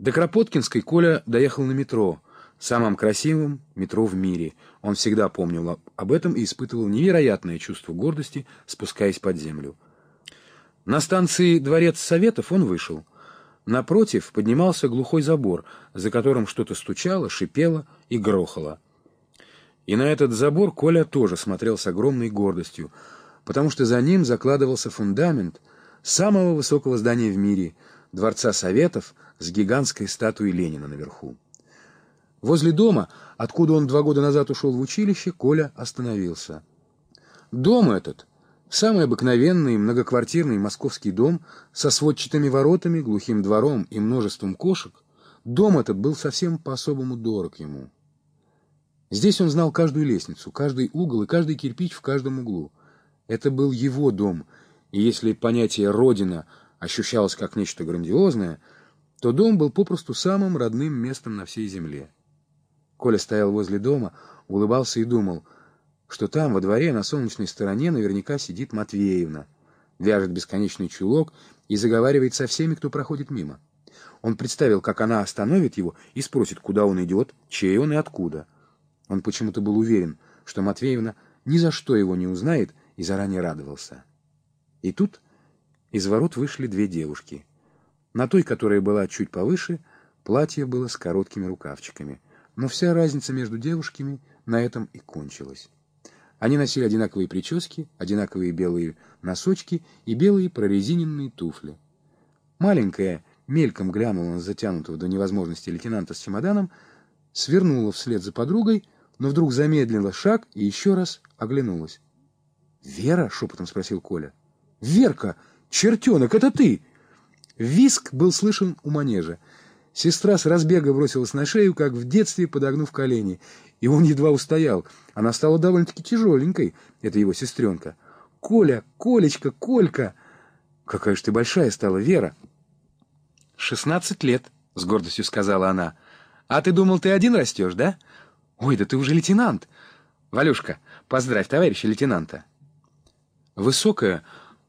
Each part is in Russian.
До Кропоткинской Коля доехал на метро, самым красивым метро в мире. Он всегда помнил об этом и испытывал невероятное чувство гордости, спускаясь под землю. На станции Дворец Советов он вышел. Напротив поднимался глухой забор, за которым что-то стучало, шипело и грохало. И на этот забор Коля тоже смотрел с огромной гордостью, потому что за ним закладывался фундамент самого высокого здания в мире — Дворца Советов с гигантской статуей Ленина наверху. Возле дома, откуда он два года назад ушел в училище, Коля остановился. Дом этот, самый обыкновенный многоквартирный московский дом со сводчатыми воротами, глухим двором и множеством кошек, дом этот был совсем по-особому дорог ему. Здесь он знал каждую лестницу, каждый угол и каждый кирпич в каждом углу. Это был его дом, и если понятие «родина» ощущалось как нечто грандиозное, то дом был попросту самым родным местом на всей земле. Коля стоял возле дома, улыбался и думал, что там, во дворе, на солнечной стороне, наверняка сидит Матвеевна, вяжет бесконечный чулок и заговаривает со всеми, кто проходит мимо. Он представил, как она остановит его и спросит, куда он идет, чей он и откуда. Он почему-то был уверен, что Матвеевна ни за что его не узнает и заранее радовался. И тут из ворот вышли две девушки. На той, которая была чуть повыше, платье было с короткими рукавчиками. Но вся разница между девушками на этом и кончилась. Они носили одинаковые прически, одинаковые белые носочки и белые прорезиненные туфли. Маленькая мельком глянула на затянутого до невозможности лейтенанта с чемоданом, свернула вслед за подругой, но вдруг замедлила шаг и еще раз оглянулась. «Вера?» — шепотом спросил Коля. «Верка!» «Чертенок, это ты!» Виск был слышен у манежа. Сестра с разбега бросилась на шею, как в детстве, подогнув колени. И он едва устоял. Она стала довольно-таки тяжеленькой, это его сестренка. «Коля! Колечка! Колька!» «Какая ж ты большая стала, Вера!» «Шестнадцать лет», — с гордостью сказала она. «А ты думал, ты один растешь, да? Ой, да ты уже лейтенант!» «Валюшка, поздравь товарища лейтенанта!» Высокая,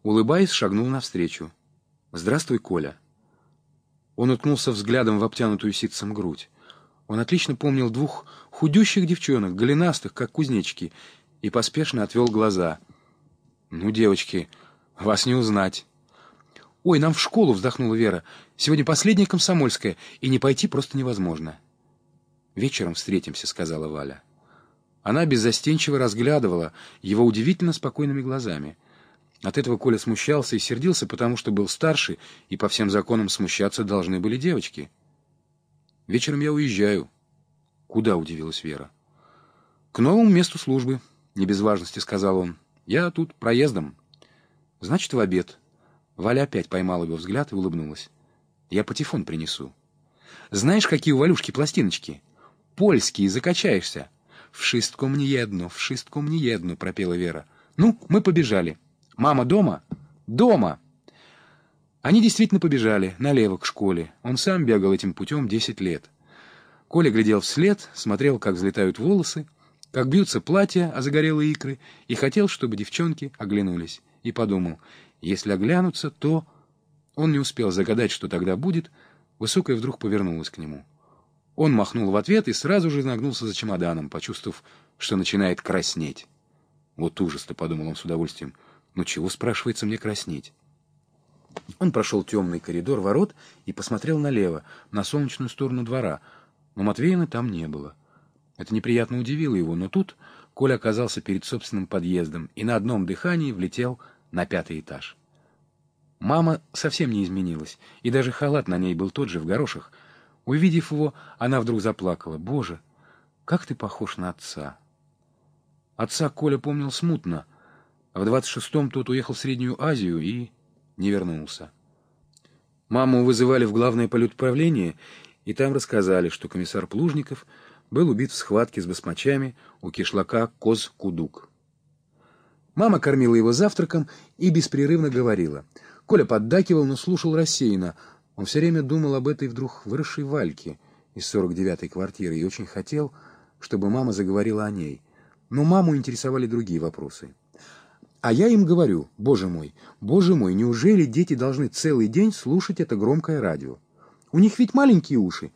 улыбаясь, шагнул навстречу. «Здравствуй, Коля». Он уткнулся взглядом в обтянутую ситцем грудь. Он отлично помнил двух худющих девчонок, голенастых, как кузнечки, и поспешно отвел глаза. «Ну, девочки, вас не узнать». «Ой, нам в школу!» — вздохнула Вера. «Сегодня последняя комсомольская, и не пойти просто невозможно». «Вечером встретимся», — сказала Валя. Она беззастенчиво разглядывала его удивительно спокойными глазами — от этого Коля смущался и сердился, потому что был старше, и по всем законам смущаться должны были девочки. «Вечером я уезжаю». «Куда?» — удивилась Вера. «К новому месту службы», — не без важности сказал он. «Я тут проездом». «Значит, в обед». Валя опять поймала его взгляд и улыбнулась. «Я патефон принесу». «Знаешь, какие у Валюшки пластиночки?» «Польские, закачаешься». «В шестком не едну, в шестком не едну», — пропела Вера. «Ну, мы побежали». «Мама дома?» «Дома!» Они действительно побежали, налево, к школе. Он сам бегал этим путем десять лет. Коля глядел вслед, смотрел, как взлетают волосы, как бьются платья о загорелые икры, и хотел, чтобы девчонки оглянулись. И подумал, если оглянутся, то... Он не успел загадать, что тогда будет, высокая вдруг повернулась к нему. Он махнул в ответ и сразу же нагнулся за чемоданом, почувствовав, что начинает краснеть. «Вот ужас-то», — подумал он с удовольствием, — ну чего, спрашивается, мне краснеть? Он прошел темный коридор ворот и посмотрел налево, на солнечную сторону двора, но Матвеевны там не было. Это неприятно удивило его, но тут Коля оказался перед собственным подъездом и на одном дыхании влетел на пятый этаж. Мама совсем не изменилась, и даже халат на ней был тот же, в горошах. Увидев его, она вдруг заплакала. «Боже, как ты похож на отца!» Отца Коля помнил смутно, в 26-м тот уехал в Среднюю Азию и не вернулся. Маму вызывали в главное полетуправление, и там рассказали, что комиссар Плужников был убит в схватке с басмачами у кишлака Коз-Кудук. Мама кормила его завтраком и беспрерывно говорила. Коля поддакивал, но слушал рассеянно. Он все время думал об этой вдруг выросшей Вальке из 49-й квартиры и очень хотел, чтобы мама заговорила о ней. Но маму интересовали другие вопросы. А я им говорю, боже мой, боже мой, неужели дети должны целый день слушать это громкое радио? У них ведь маленькие уши,